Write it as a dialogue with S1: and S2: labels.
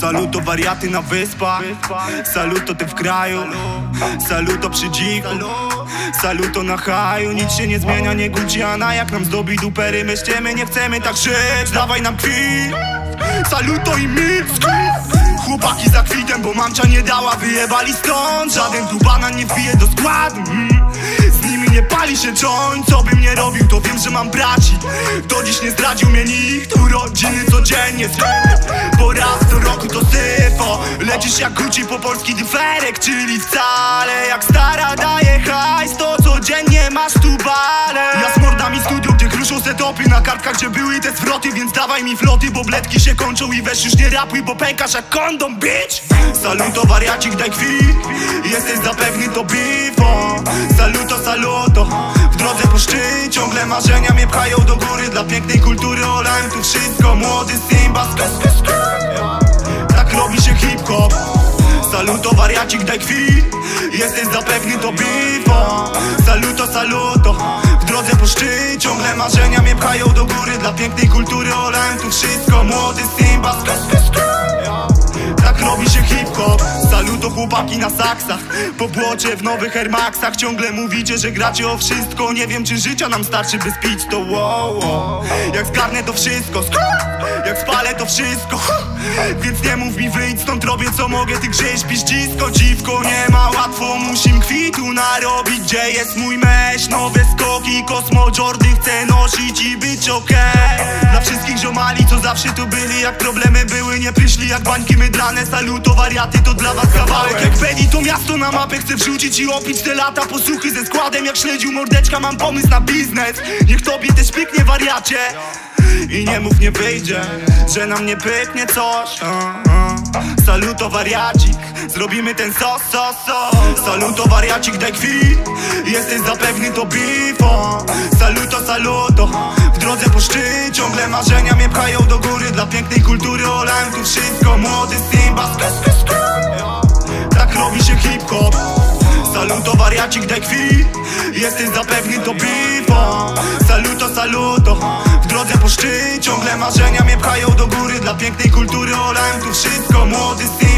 S1: Saluto wariaty na wyspach. Saluto ty w kraju. Saluto przy dziku. Saluto na haju. Nic się nie zmienia, nie Gucciana Jak nam zdobi dupery Myślimy, nie chcemy tak żyć. Dawaj nam kwit Saluto i Micki Chłopaki za kwitem, bo mamcia nie dała Wyjebali stąd. Żaden tu banan nie wbije do składu. Mm. Z nimi nie pali się joint Co bym nie robił, to wiem, że mam braci. Do dziś nie zdradził mnie nikt Urodziny codziennie Bo raz do roku to syfo. Lecisz jak Gucci po polski dyferek Czyli wcale. Jak stara daje hajs To codziennie masz tu bale setopy Na kartkach, gdzie były te zwroty Więc dawaj mi floty, bo bledki się kończą I weź już nie rapuj, bo pękasz jak kondom, bitch. Saluto wariacik, daj kwit Jesteś zapewny to bifo Saluto, saluto. W drodze po szczyt Ciągle marzenia mnie pchają do góry. Dla pięknej kultury olałem tu wszystko. Młody Simba, sk, sk, sk. Tak robi się hip-hop. Saluto wariacik, daj kwit Jesteś zapewny to bifo Saluto, saluto szczyt Ciągle marzenia mnie pchają do góry Dla pięknej kultury olałem tu wszystko Młody Simba, sk, sk, sk. Tak robi się hip-hop. Saluto chłopaki na saksach. Po błocie w nowych Air Maxach Ciągle mówicie, że gracie o wszystko. Nie wiem czy życia nam starczy by spić to. Wow, wow. Jak zgarnę to wszystko Jak spalę to wszystko Więc nie mów mi wyjdź stąd robię co mogę Ty grześpisz dzisko dziwko. Nie ma łatwo musim kwitu narobić. Gdzie jest mój mesz? Nowe skoki Kosmo Jordy chcę nosić i być okej. Dla wszystkich ziomali co zawsze tu byli Jak problemy były nie przyszli jak bańki mydlane. Saluto wariaty to dla was kawałek. Jak Benny to miasto na mapę chcę wrzucić i opić te lata Posłuchy ze składem. Jak śledził mordeczka Mam pomysł na biznes. Niech tobie też pyknie wariacie i nie mów nie wyjdzie, że nam nie pyknie coś. Saluto wariacik, zrobimy ten sos, sos, sos. Saluto wariacik, daj kwit, jesteś zapewny to bifo Saluto, saluto, w drodze po szczyt Ciągle marzenia mnie pchają do góry. Dla pięknej kultury olałem tu wszystko. Młody Simba. Tak robi się hip-hop. Saluto wariacik, daj kwit Jesteś zapewny to bifo Saluto, saluto Ciągle marzenia mnie pchają do góry. Dla pięknej kultury olałem tu wszystko. Młody Simba,